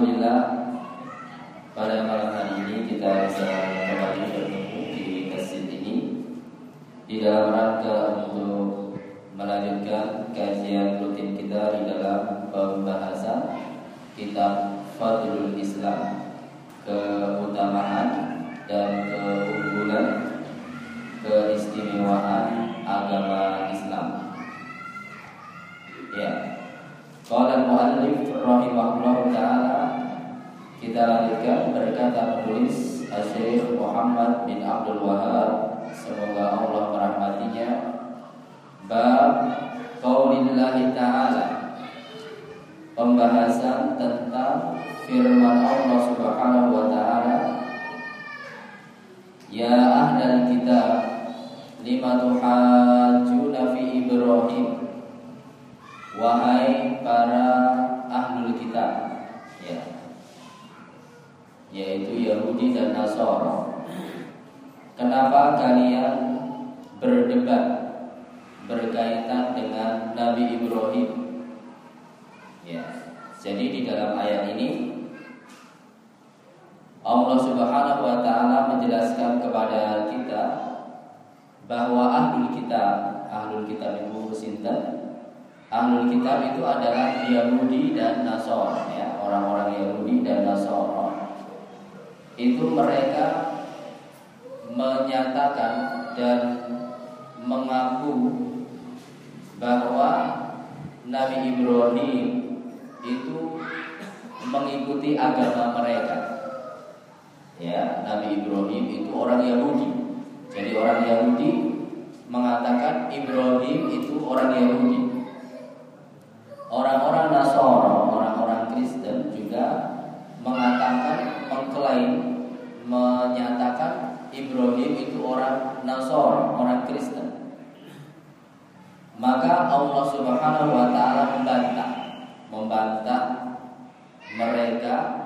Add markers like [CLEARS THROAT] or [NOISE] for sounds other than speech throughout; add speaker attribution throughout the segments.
Speaker 1: Alhamdulillah pada malam hari ini kita bisa kembali bertemu di masjid ini di dalam rangka untuk melanjutkan kajian rutin kita di dalam pembahasan kitab Fadlul Islam keutamaan dan keunggulan keistimewaan agama Islam. Ya. Qala al-muallif rahimahullah taala kita lanjutkan berkata penulis Syekh Muhammad bin Abdul Wahab semoga Allah merahmatinya. Bab qaulillahi taala pembahasan tentang firman Allah Subhanahu wa taala. Ya ahlal kitab lima tuhajjuna fi Ibrahim Wahai para ahlul kitab. Ya. Yaitu Yahudi dan Nasara. Kenapa kalian berdebat berkaitan dengan Nabi Ibrahim? Ya. Jadi di dalam ayat ini Allah Subhanahu wa taala menjelaskan kepada kita bahwa ahlul kitab, ahlul kitab itu sinten? Ahlul kitab itu adalah Yahudi dan Nasara ya, orang-orang Yahudi dan Nasara. Itu mereka menyatakan dan mengaku bahwa Nabi Ibrahim itu mengikuti agama mereka ya Nabi Ibrahim itu orang Yahudi. Jadi orang Yahudi mengatakan Ibrahim itu orang Yahudi. Orang-orang Nasara, orang-orang Kristen juga mengatakan mengklaim menyatakan Ibrahim itu orang Nasara, orang Kristen. Maka Allah Subhanahu wa taala membantah membantah mereka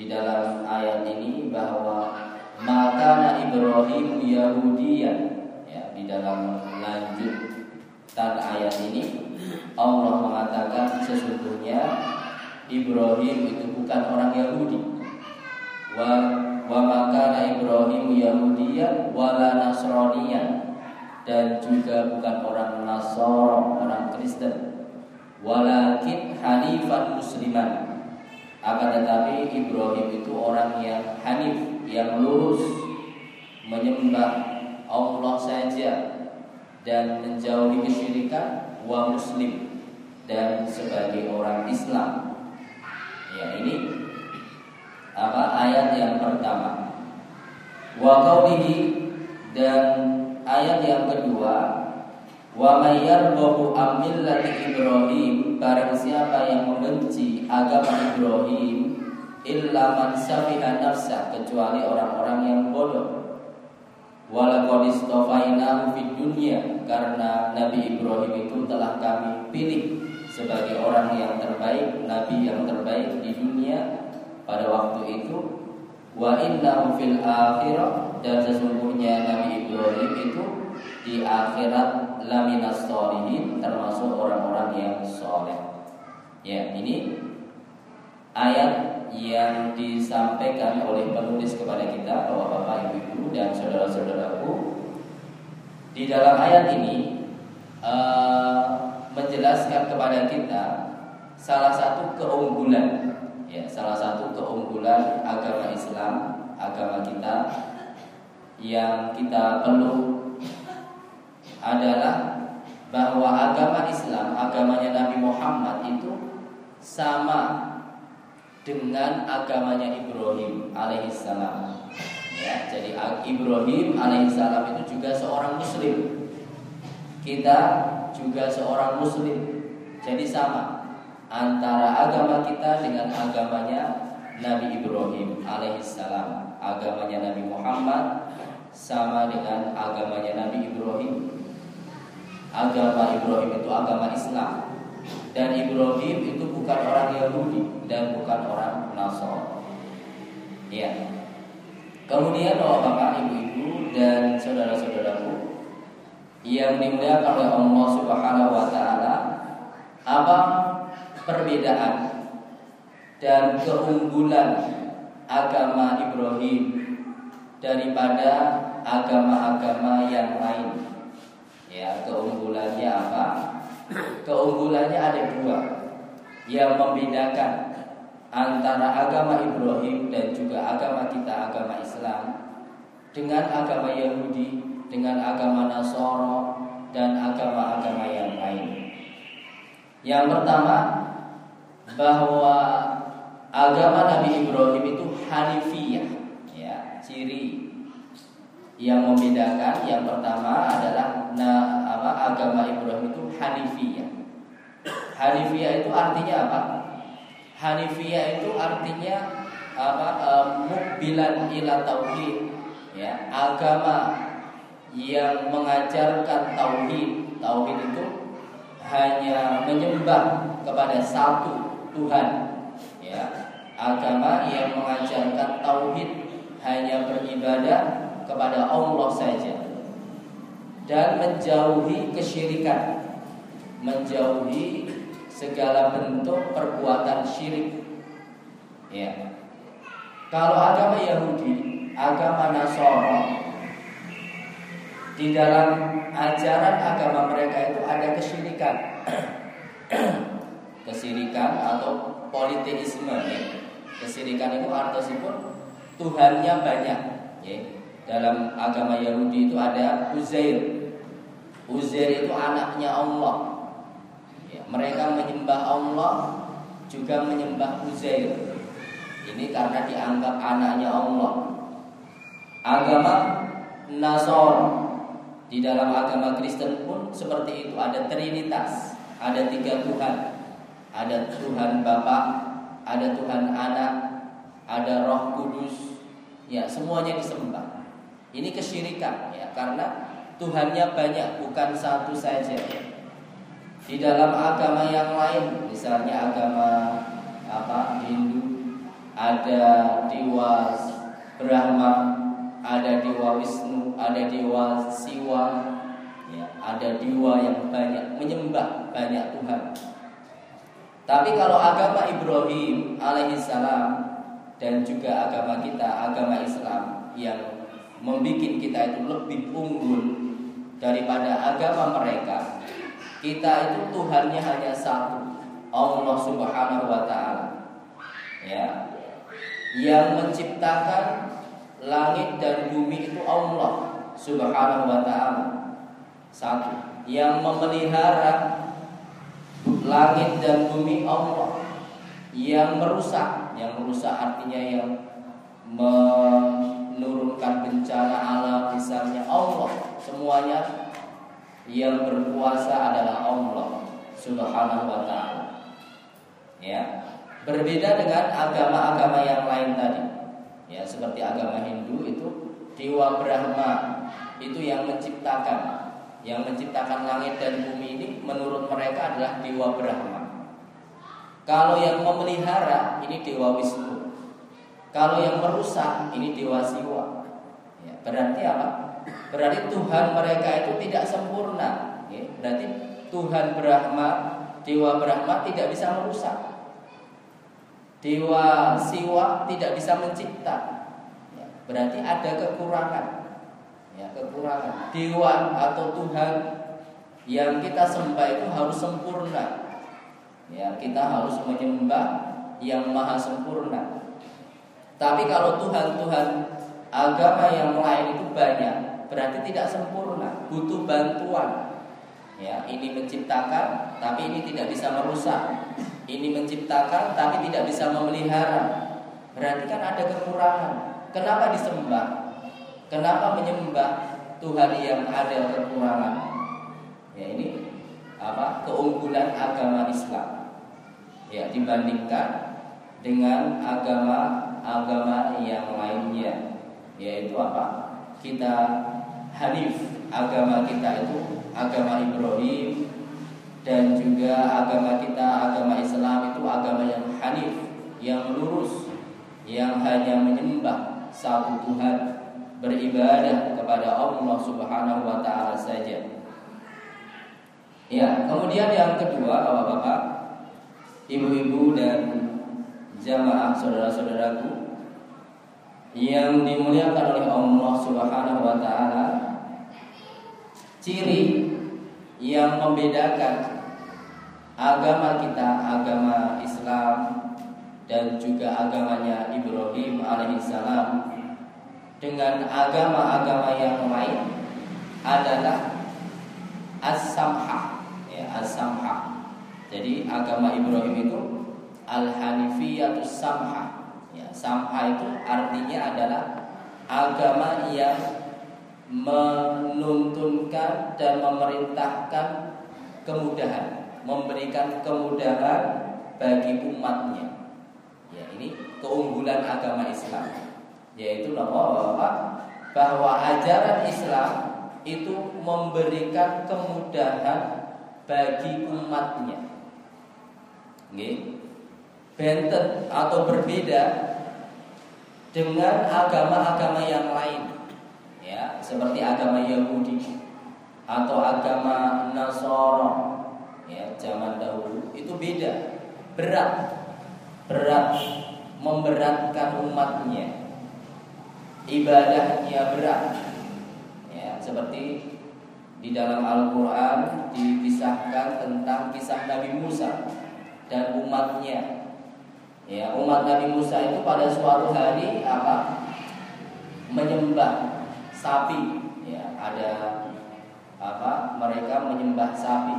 Speaker 1: di dalam ayat ini bahwa maka Ibrahim Yahudiyan ya di dalam lanjutan ayat ini Allah mengatakan sesungguhnya Ibrahim itu bukan orang Yahudi wa wa maka Ibrahim Yahudiyan wala Nasraniyan dan juga bukan orang Nasara orang Kristen walakin hanifan musliman akan tetapi Ibrahim itu orang yang hanif, yang lurus menyembah Allah saja dan kesyirikan wa muslim dan sebagai orang Islam. Ya, ini apa ayat yang pertama. Wa qaulihi dan ayat yang kedua Wa mayyarbahu amillati Ibrahim Barang siapa yang membenci agama Ibrahim Illa man safiha nafsa Kecuali orang-orang yang bodoh Walaqad istafainahu fid dunya Karena Nabi Ibrahim itu telah kami pilih Sebagai orang yang terbaik Nabi yang terbaik di dunia Pada waktu itu Wa innahu fil akhirah Dan sesungguhnya Nabi Ibrahim itu Di akhirat laminas solihin termasuk orang-orang yang soleh. Ya, ini ayat yang disampaikan oleh penulis kepada kita bahwa bapak ibu-ibu dan saudara-saudaraku di dalam ayat ini uh, menjelaskan kepada kita salah satu keunggulan ya salah satu keunggulan agama Islam agama agama kita yang kita perlu adalah bahwa agama Islam, agamanya Nabi Muhammad itu sama dengan agamanya Ibrahim alaihissalam. Ya, jadi Ibrahim alaihissalam itu juga seorang Muslim. Kita juga seorang Muslim. Jadi sama antara agama kita dengan agamanya Nabi Ibrahim alaihissalam. Agamanya Nabi Muhammad sama dengan agamanya Nabi Ibrahim. Agama Ibrahim itu agama Islam dan Ibrahim itu bukan orang Yahudi dan bukan orang Nasrani. Ya. Kemudian bapak-bapak, ibu-ibu dan saudara-saudaraku yang dimuliakan oleh Allah Subhanahu wa taala, apa perbedaan dan keunggulan agama Ibrahim daripada agama-agama yang lain. Ya, keunggulannya apa? Keunggulannya ada dua yang membedakan antara agama Ibrahim dan juga agama kita agama Islam dengan agama Yahudi, dengan agama Nasoro dan agama-agama yang lain. Yang pertama bahwa agama Nabi Ibrahim itu hanifiyah ya ciri yang membedakan yang pertama adalah nah, apa agama Ibrahim hanifiyah. Hanifiyah itu artinya apa? Hanifiyah itu artinya apa? Um, mukbilan ila tauhid ya. Agama yang mengajarkan tauhid. Tauhid itu hanya menyembah kepada satu Tuhan ya. Agama yang mengajarkan tauhid hanya beribadah kepada Allah saja dan menjauhi kesyirikan menjauhi segala bentuk perbuatan syirik ya kalau agama Yahudi agama Nasara di dalam ajaran agama mereka itu ada kesyirikan [CLEARS THROAT] kesirikan atau politeisme ya. Kesirikan itu artinya Tuhannya banyak ya. Dalam agama Yahudi itu ada Uzair Uzair itu anaknya Allah. Mereka menyembah Allah Juga menyembah Uzair Ini karena dianggap anaknya Allah Agama Nasor Di dalam agama Kristen pun seperti itu Ada Trinitas Ada tiga Tuhan ada Tuhan Bapa, ada Tuhan Anak, ada Roh Kudus. Ya, semuanya disembah. Ini kesyirikan ya, karena Tuhannya banyak, bukan satu saja. Di dalam agama yang lain, misalnya agama apa Hindu, ada dewa Brahma, ada dewa Wisnu, ada dewa Siwa, ya, ada dewa yang banyak menyembah banyak Tuhan. Tapi kalau agama Ibrahim alaihissalam dan juga agama kita, agama Islam yang membuat kita itu lebih unggul daripada agama mereka, kita itu Tuhannya hanya satu, Allah Subhanahu wa taala. Ya. Yang menciptakan langit dan bumi itu Allah Subhanahu wa taala. Satu. Yang memelihara langit dan bumi Allah yang merusak, yang merusak artinya yang menurunkan bencana alam misalnya Allah semuanya yang berkuasa adalah Allah Subhanahu wa taala. Ya. Berbeda dengan agama-agama yang lain tadi. Ya, seperti agama Hindu itu Dewa Brahma itu yang menciptakan yang menciptakan langit dan bumi ini menurut mereka adalah dewa Brahma. Kalau yang memelihara ini dewa Wisnu. Kalau yang merusak ini dewa Siwa. Ya, berarti apa? Berarti Tuhan mereka itu tidak sempurna. Berarti Tuhan Brahma, dewa Brahma tidak bisa merusak. Dewa Siwa tidak bisa mencipta. Ya, berarti ada kekurangan ya kekurangan dewa atau Tuhan yang kita sembah itu harus sempurna ya kita harus menyembah yang maha sempurna tapi kalau Tuhan Tuhan agama yang lain itu banyak, berarti tidak sempurna, butuh bantuan. Ya, ini menciptakan, tapi ini tidak bisa merusak. Ini menciptakan, tapi tidak bisa memelihara. Berarti kan ada kekurangan. Kenapa disembah? Kenapa menyembah Tuhan yang ada kekurangan? Ya ini apa? Keunggulan agama Islam. Ya dibandingkan dengan agama-agama yang lainnya, yaitu apa? Kita Hanif, agama kita itu agama Ibrahim dan juga agama kita agama Islam itu agama yang hanif yang lurus yang hanya menyembah satu Tuhan beribadah kepada Allah Subhanahu wa taala saja. Ya, kemudian yang kedua Bapak-bapak, ibu-ibu dan jamaah saudara-saudaraku yang dimuliakan oleh Allah Subhanahu wa taala ciri yang membedakan agama kita, agama Islam dan juga agamanya Ibrahim alaihissalam dengan agama-agama yang lain adalah as-samha ya as-samha. Jadi agama Ibrahim itu al-hanifiyatus samha. Ya, samha itu artinya adalah agama yang menuntunkan dan memerintahkan kemudahan, memberikan kemudahan bagi umatnya. Ya, ini keunggulan agama Islam. Yaitu bahwa bahwa ajaran Islam itu memberikan kemudahan bagi umatnya. Nggih. Benten atau berbeda dengan agama-agama yang lain ya seperti agama Yahudi atau agama Nasoro ya zaman dahulu itu beda. Berat. Berat memberatkan umatnya. Ibadahnya berat. Ya seperti di dalam Al-Quran dikisahkan tentang kisah Nabi Musa dan umatnya. Ya umat Nabi Musa itu pada suatu hari apa? Menyembah sapi. Ya ada apa mereka menyembah sapi.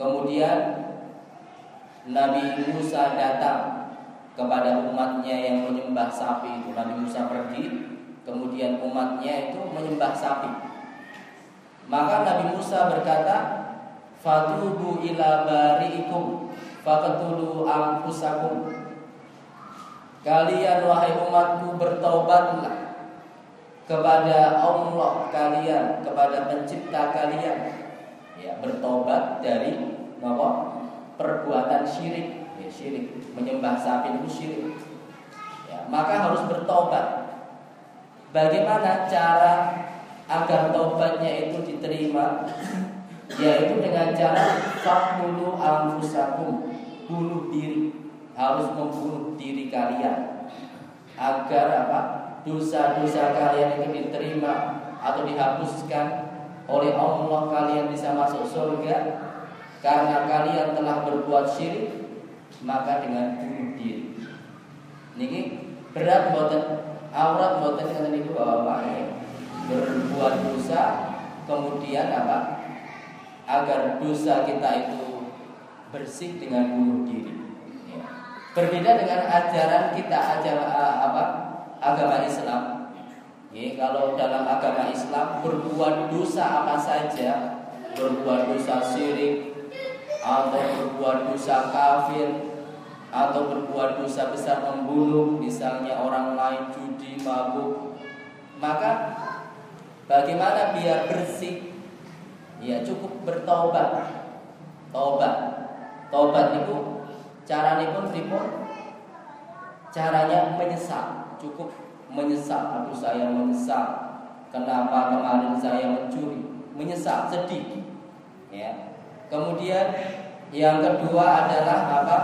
Speaker 1: Kemudian Nabi Musa datang kepada umatnya yang menyembah sapi itu. Nabi Musa pergi kemudian umatnya itu menyembah sapi. Maka Nabi Musa berkata fatubu ila bari'ikum faqtulu anfusakum. Kalian wahai umatku bertobatlah kepada Allah kalian, kepada pencipta kalian. Ya, bertobat dari apa? perbuatan syirik, ya, syirik, menyembah sapi itu syirik. Ya, maka harus bertobat. Bagaimana cara agar tobatnya itu diterima? [CLEARS THROAT] Yaitu dengan cara fakulu anfusakum, bunuh diri, harus membunuh diri kalian agar apa? Dosa-dosa kalian itu diterima atau dihapuskan oleh Allah kalian bisa masuk surga karena kalian telah berbuat syirik maka dengan bunuh diri. Niki berat buatan aurat buatan kata niku ya. berbuat dosa kemudian apa agar dosa kita itu bersih dengan bunuh diri. Berbeda dengan ajaran kita ajaran apa agama Islam. Ya, kalau dalam agama Islam berbuat dosa apa saja? Berbuat dosa syirik atau berbuat dosa kafir atau berbuat dosa besar membunuh misalnya orang lain judi mabuk. Maka bagaimana biar bersih? Ya cukup bertobat. Tobat. Tobat itu caranya pun pripun caranya menyesal cukup menyesal Aduh saya menyesal. Kenapa kemarin saya mencuri? Menyesal, sedih. Ya. Kemudian yang kedua adalah apa?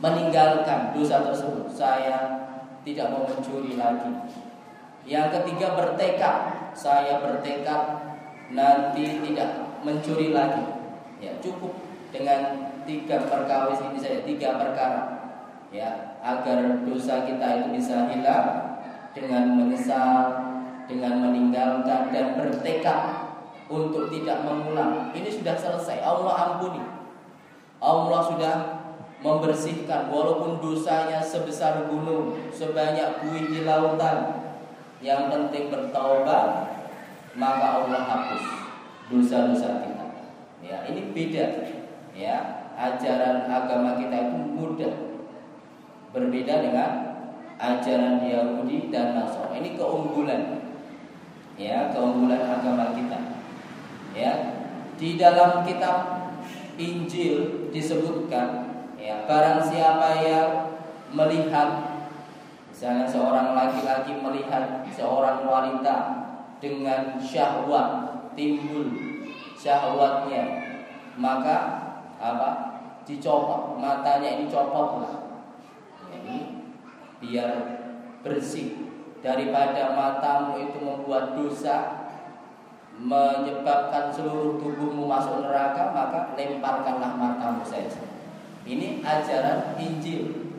Speaker 1: Meninggalkan dosa tersebut. Saya tidak mau mencuri lagi. Yang ketiga bertekad. Saya bertekad Nanti tidak mencuri lagi. Ya cukup dengan tiga perkawis ini saja Tiga perkara. Ya agar dosa kita itu bisa hilang dengan menyesal, dengan meninggalkan dan bertekad untuk tidak mengulang. Ini sudah selesai. Allah ampuni. Allah sudah membersihkan walaupun dosanya sebesar gunung, sebanyak buih di lautan. Yang penting bertaubat, maka Allah hapus dosa-dosa kita. Ya, ini beda. Ya, ajaran agama kita itu mudah. Berbeda dengan ajaran Yahudi dan Nasrani. Ini keunggulan. Ya, keunggulan agama kita ya di dalam kitab Injil disebutkan ya barang siapa yang melihat misalnya seorang laki-laki melihat seorang wanita dengan syahwat timbul syahwatnya maka apa dicopot matanya ini copot lah ya, ini biar bersih. Daripada matamu itu membuat dosa menyebabkan seluruh tubuhmu masuk neraka maka lemparkanlah matamu saja. Ini ajaran Injil.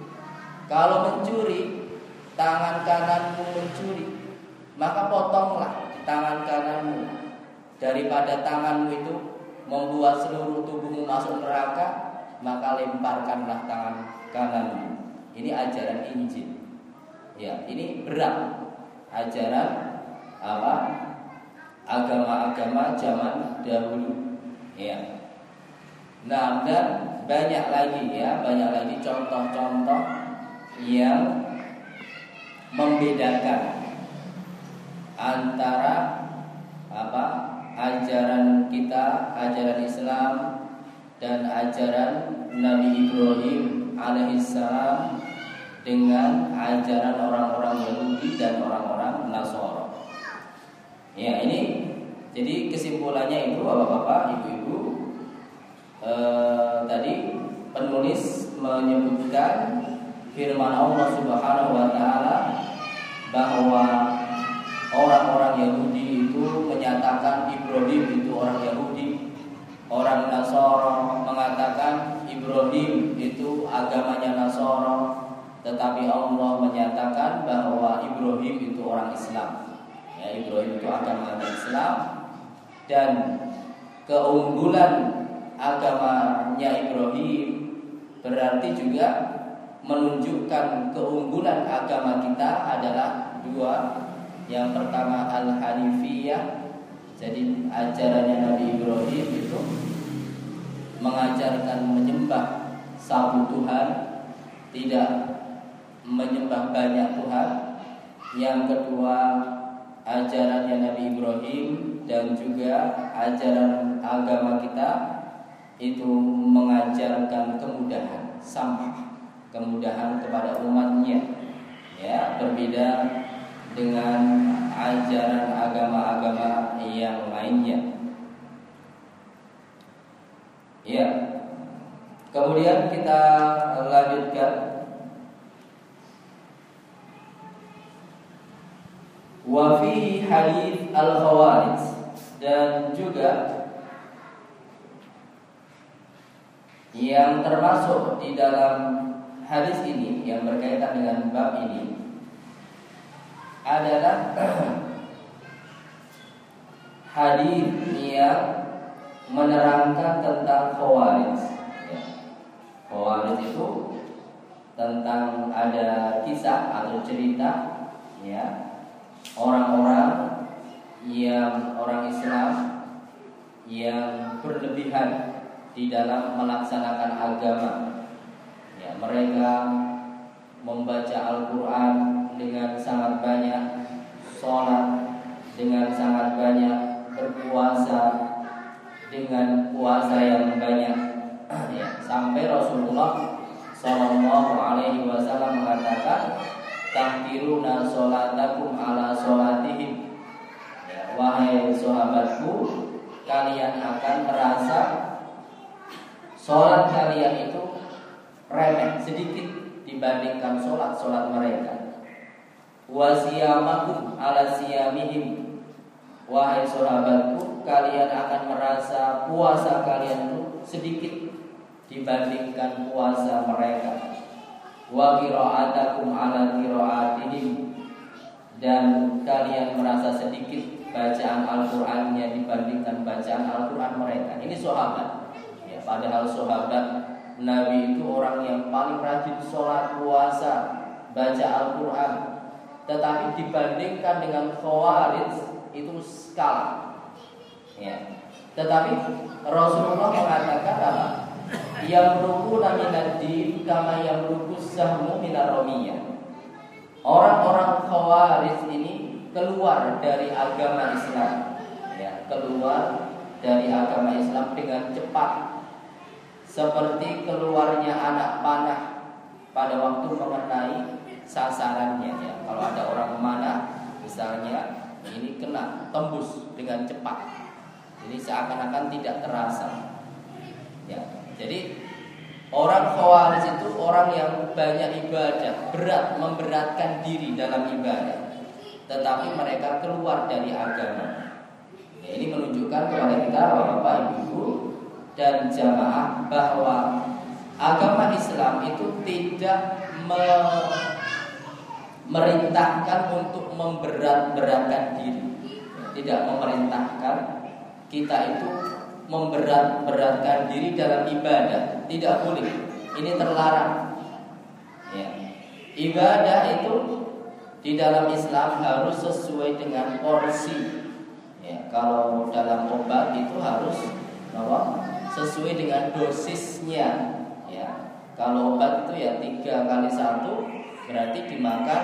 Speaker 1: Kalau mencuri tangan kananmu mencuri maka potonglah tangan kananmu. Daripada tanganmu itu membuat seluruh tubuhmu masuk neraka maka lemparkanlah tangan kananmu ini ajaran Injil. Ya ini berat. Ajaran apa? Agama-agama zaman dahulu. Ya. Nah dan banyak lagi ya banyak lagi contoh-contoh yang membedakan antara apa? Ajaran kita ajaran Islam dan ajaran Nabi Ibrahim alaihissalam dengan ajaran orang-orang Yahudi dan orang-orang Nasoro. Ya ini jadi kesimpulannya itu bapak-bapak, ibu-ibu eh, tadi penulis menyebutkan firman Allah Subhanahu Wa Taala bahwa orang-orang Yahudi itu menyatakan Ibrahim itu orang Yahudi, orang Nasoro mengatakan Ibrahim itu agamanya Nasoro, tetapi Allah menyatakan bahwa Ibrahim itu orang Islam. Ya, Ibrahim itu agama Islam dan keunggulan agamanya Ibrahim berarti juga menunjukkan keunggulan agama kita adalah dua. Yang pertama al-hanifiyah. Jadi ajarannya Nabi Ibrahim itu mengajarkan menyembah satu Tuhan, tidak menyembah banyak Tuhan. Yang kedua ajarannya Nabi Ibrahim dan juga ajaran agama kita itu mengajarkan kemudahan sama kemudahan kepada umatnya. Ya berbeda dengan ajaran agama-agama yang lainnya. Ya kemudian kita lanjutkan wa hadis al khawarij dan juga yang termasuk di dalam hadis ini yang berkaitan dengan bab ini adalah [CLEARS THROAT] hadis yang menerangkan tentang khawarij. Ya. Khawarij itu tentang ada kisah atau cerita ya orang-orang yang orang Islam yang berlebihan di dalam melaksanakan agama. Ya, mereka membaca Al-Quran dengan sangat banyak, sholat dengan sangat banyak, berpuasa dengan puasa yang banyak. Ya, sampai Rasulullah Shallallahu Alaihi Wasallam mengatakan tahkiruna solatakum ala solatihim. Ya, Wahai sahabatku Kalian akan merasa Sholat kalian itu remeh sedikit dibandingkan sholat-sholat mereka. Wasiyamakum ala siyamihim. Wahai sahabatku Kalian akan merasa puasa kalian itu sedikit Dibandingkan puasa mereka wa qira'atakum ala qira'atihim dan kalian merasa sedikit bacaan Al-Qur'annya dibandingkan bacaan Al-Qur'an mereka. Ini sahabat. Ya, padahal sahabat Nabi itu orang yang paling rajin sholat puasa, baca Al-Quran. Tetapi dibandingkan dengan Khawarij itu skala. Ya. Tetapi Rasulullah mengatakan apa? Yang ruku minad din kama yang ruku sahmu minar Orang-orang Khawarij ini keluar dari agama Islam. Ya, keluar dari agama Islam dengan cepat seperti keluarnya anak panah pada waktu mengenai sasarannya ya. Kalau ada orang memanah misalnya ini kena tembus dengan cepat. Ini seakan-akan tidak terasa. Ya. Jadi orang khawarij itu orang yang banyak ibadah, berat memberatkan diri dalam ibadah. Tetapi mereka keluar dari agama. Ya, ini menunjukkan kepada kita Bapak Ibu dan jamaah bahwa agama Islam itu tidak me merintahkan untuk memberat-beratkan diri. Tidak memerintahkan kita itu memberat-beratkan diri dalam ibadah. Tidak boleh. Ini terlarang. Ya. Ibadah itu di dalam Islam harus sesuai dengan porsi. Ya, kalau dalam obat itu harus bahwa sesuai dengan dosisnya ya kalau obat itu ya tiga kali satu berarti dimakan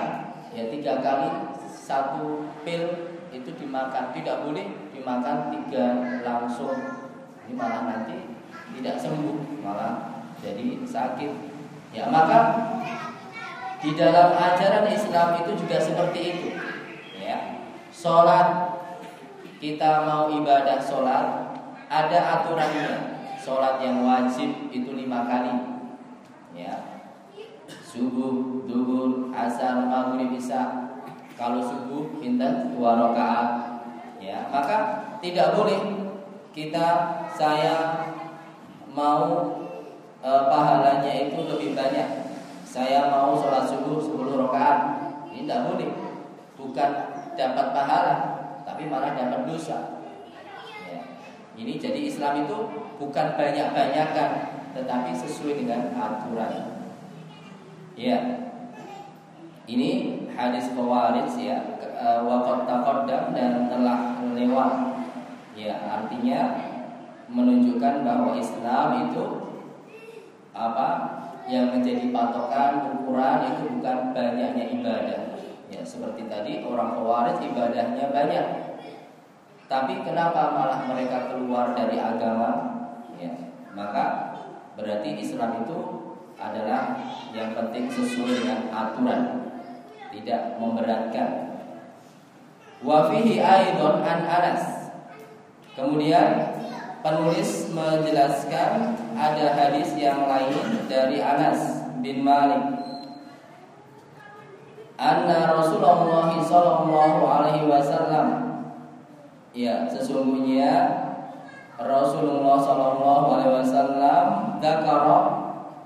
Speaker 1: ya tiga kali satu pil itu dimakan tidak boleh dimakan tiga langsung ini malah nanti tidak sembuh malah jadi sakit. Ya maka di dalam ajaran Islam itu juga seperti itu. Ya sholat kita mau ibadah sholat ada aturannya. Sholat yang wajib itu lima kali. Ya subuh, duhur, asar, maghrib, isya. Kalau subuh minta dua rakaat. Ya maka tidak boleh kita saya mau e, pahalanya itu lebih banyak saya mau sholat subuh 10 rakaat ini tidak boleh bukan dapat pahala tapi malah dapat dosa ini jadi Islam itu bukan banyak-banyakan tetapi sesuai dengan aturan. Ya. Ini hadis Khawarij ya e, waqad taqaddam dan telah lewat. Ya, artinya menunjukkan bahwa Islam itu apa yang menjadi patokan ukuran itu bukan banyaknya ibadah. Ya, seperti tadi orang Khawarij ibadahnya banyak, tapi kenapa malah mereka keluar dari agama? Ya, maka berarti Islam itu adalah yang penting sesuai dengan aturan, tidak memberatkan. Wafihi aidon an Anas. Kemudian penulis menjelaskan ada hadis yang lain dari Anas bin Malik. Anna Rasulullah sallallahu alaihi wasallam. Ya, sesungguhnya Rasulullah Shallallahu Alaihi Wasallam dakaro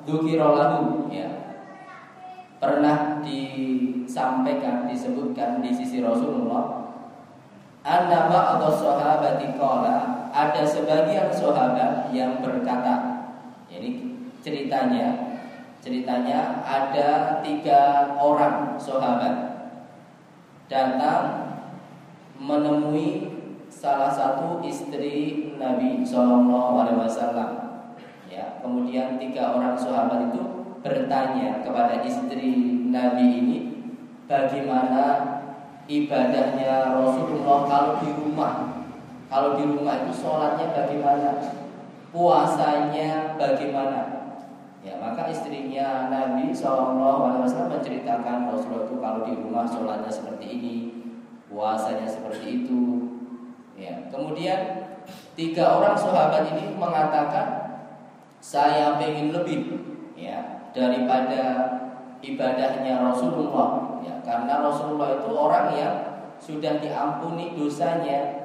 Speaker 1: dukirolahu ya. Pernah disampaikan disebutkan di sisi Rasulullah Anda atau sahabati ada sebagian sahabat yang berkata ini ceritanya ceritanya ada tiga orang sahabat datang menemui salah satu istri Nabi Shallallahu Alaihi Wasallam. Ya, kemudian tiga orang sahabat itu bertanya kepada istri Nabi ini, bagaimana ibadahnya Rasulullah kalau di rumah? Kalau di rumah itu sholatnya bagaimana? Puasanya bagaimana? Ya, maka istrinya Nabi Wasallam menceritakan Rasulullah itu kalau di rumah sholatnya seperti ini, puasanya seperti itu, Ya, kemudian tiga orang sahabat ini mengatakan saya ingin lebih ya daripada ibadahnya Rasulullah ya karena Rasulullah itu orang yang sudah diampuni dosanya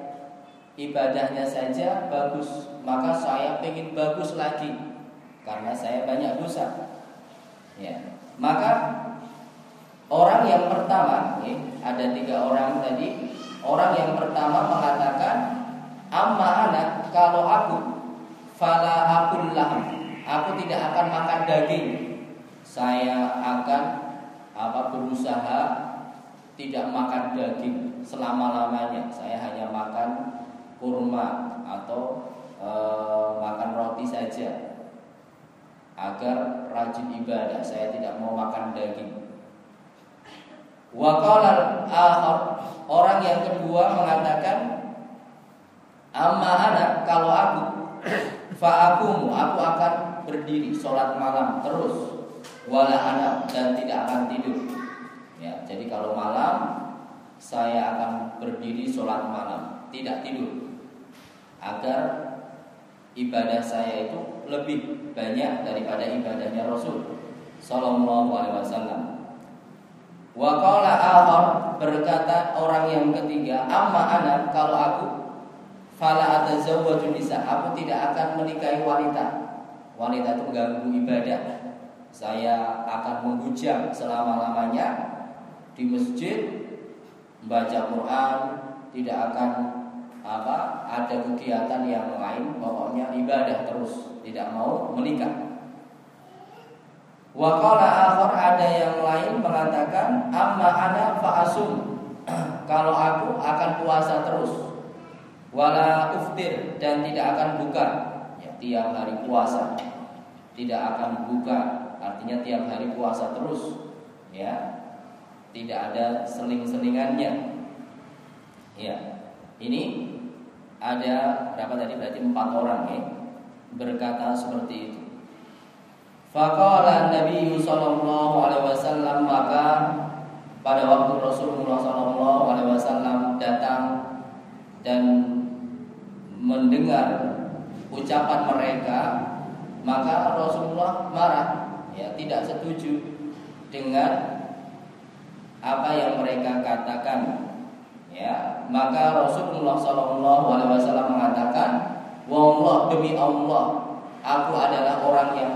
Speaker 1: ibadahnya saja bagus maka saya ingin bagus lagi karena saya banyak dosa ya maka orang yang pertama, ya, ada tiga orang tadi. Orang yang pertama mengatakan, amma anak kalau aku, fala akullah, aku tidak akan makan daging. Saya akan apa berusaha tidak makan daging selama lamanya. Saya hanya makan kurma atau e, makan roti saja agar rajin ibadah. Saya tidak mau makan daging. Wakalan akhir orang yang kedua mengatakan Amma anak kalau aku [CLEARS THROAT] Fa'akumu aku akan berdiri sholat malam terus Wala anak dan tidak akan tidur ya, Jadi kalau malam Saya akan berdiri sholat malam Tidak tidur Agar ibadah saya itu lebih banyak daripada ibadahnya Rasul Sallallahu alaihi wasallam Waqala akhar berkata orang yang ketiga, amma anak kalau aku fala nisa, aku tidak akan menikahi wanita. Wanita itu mengganggu ibadah. Saya akan menghujam selama-lamanya di masjid membaca Quran, tidak akan apa ada kegiatan yang lain, pokoknya ibadah terus, tidak mau menikah. Wakala akhor ada yang lain mengatakan amma ana fa'asum. [CLEARS THROAT] Kalau aku akan puasa terus. Wala uftir dan tidak akan buka. Ya, tiap hari puasa. Tidak akan buka. Artinya tiap hari puasa terus. Ya. Tidak ada seling-selingannya. Ya. Ini ada berapa tadi berarti empat orang ya berkata seperti itu. Faqala Nabi sallallahu alaihi wasallam maka pada waktu Rasulullah sallallahu alaihi wasallam datang dan mendengar ucapan mereka maka Rasulullah marah ya tidak setuju dengan apa yang mereka katakan ya maka Rasulullah sallallahu alaihi wasallam mengatakan wallah demi Allah aku adalah orang yang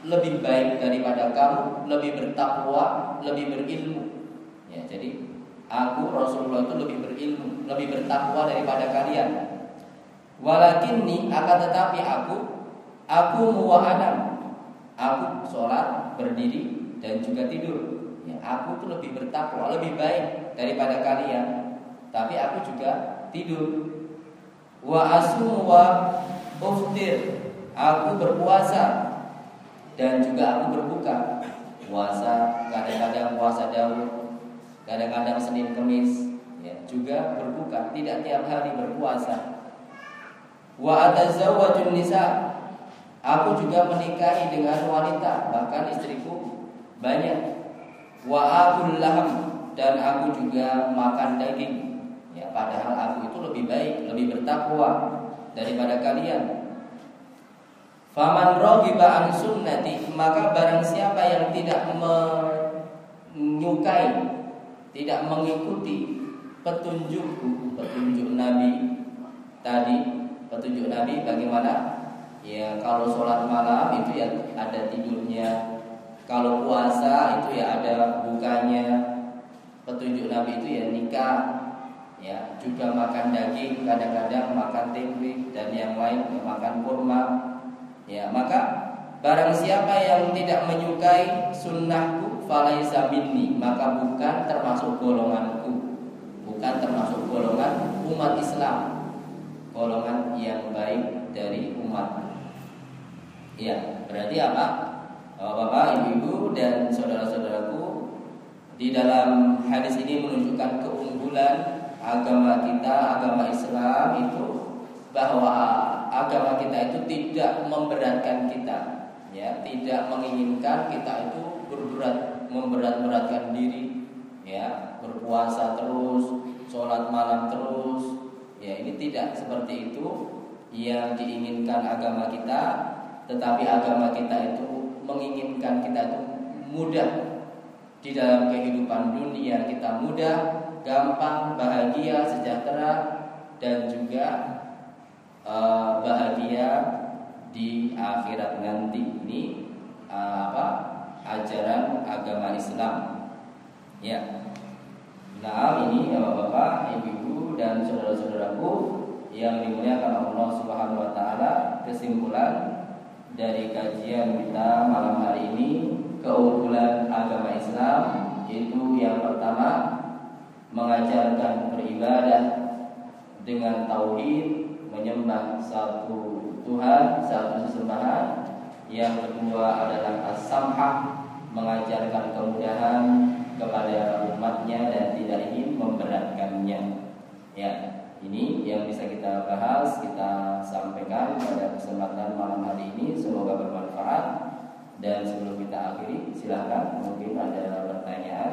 Speaker 1: lebih baik daripada kamu, lebih bertakwa, lebih berilmu. Ya, jadi aku Rasulullah itu lebih berilmu, lebih bertakwa daripada kalian. Walakinni akan tetapi aku aku muwahanam. Aku sholat, berdiri dan juga tidur. Ya, aku itu lebih bertakwa, lebih baik daripada kalian. Tapi aku juga tidur. Wa asum wa uftir. Aku berpuasa dan juga aku berbuka puasa kadang-kadang puasa Daud kadang-kadang Senin Kemis ya, juga berbuka tidak tiap hari berpuasa wa nisa aku juga menikahi dengan wanita bahkan istriku banyak. Wa akul laham dan aku juga makan daging. Ya padahal aku itu lebih baik lebih bertakwa daripada kalian. Faman rohiba an sunnati maka barang siapa yang tidak menyukai, tidak mengikuti petunjukku, petunjuk Nabi tadi, petunjuk Nabi bagaimana? Ya kalau sholat malam itu ya ada tidurnya, kalau puasa itu ya ada bukanya. Petunjuk Nabi itu ya nikah, ya juga makan daging, kadang-kadang makan tempe dan yang lain ya, makan kurma Ya, maka barang siapa yang tidak menyukai sunnahku falaisa minni, maka bukan termasuk golonganku. Bukan termasuk golongan umat Islam. Golongan yang baik dari umat. Ya, berarti apa? Bapak, Ibu, dan saudara-saudaraku di dalam hadis ini menunjukkan keunggulan agama kita, agama Islam itu bahwa agama kita itu tidak memberatkan kita, ya, tidak menginginkan kita itu berberat memberat-beratkan diri, ya, berpuasa terus, sholat malam terus, ya ini tidak seperti itu yang diinginkan agama kita, tetapi agama kita itu menginginkan kita itu mudah di dalam kehidupan dunia. Kita mudah, gampang, bahagia, sejahtera dan juga uh, bahagia di akhirat nanti. Ini uh, apa ajaran agama Islam. Ya. Nah, ini ya Bapak, Ibu, dan saudara-saudaraku yang dimuliakan Allah Subhanahu wa taala, kesimpulan dari kajian kita malam hari ini keunggulan agama Islam itu yang pertama mengajarkan beribadah dengan tauhid, menyembah satu Tuhan, satu sesembahan. Yang kedua adalah as-samhah, mengajarkan kemudahan kepada umatnya dan tidak ingin memberatkannya. Ya, ini yang bisa kita bahas, kita sampaikan pada kesempatan malam hari ini. Semoga bermanfaat. Dan sebelum kita akhiri, silakan mungkin ada pertanyaan.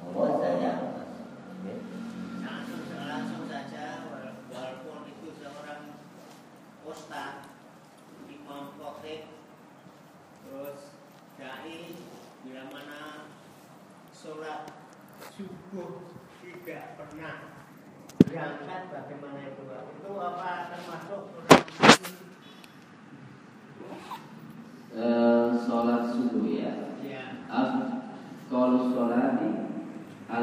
Speaker 2: Monggo saya.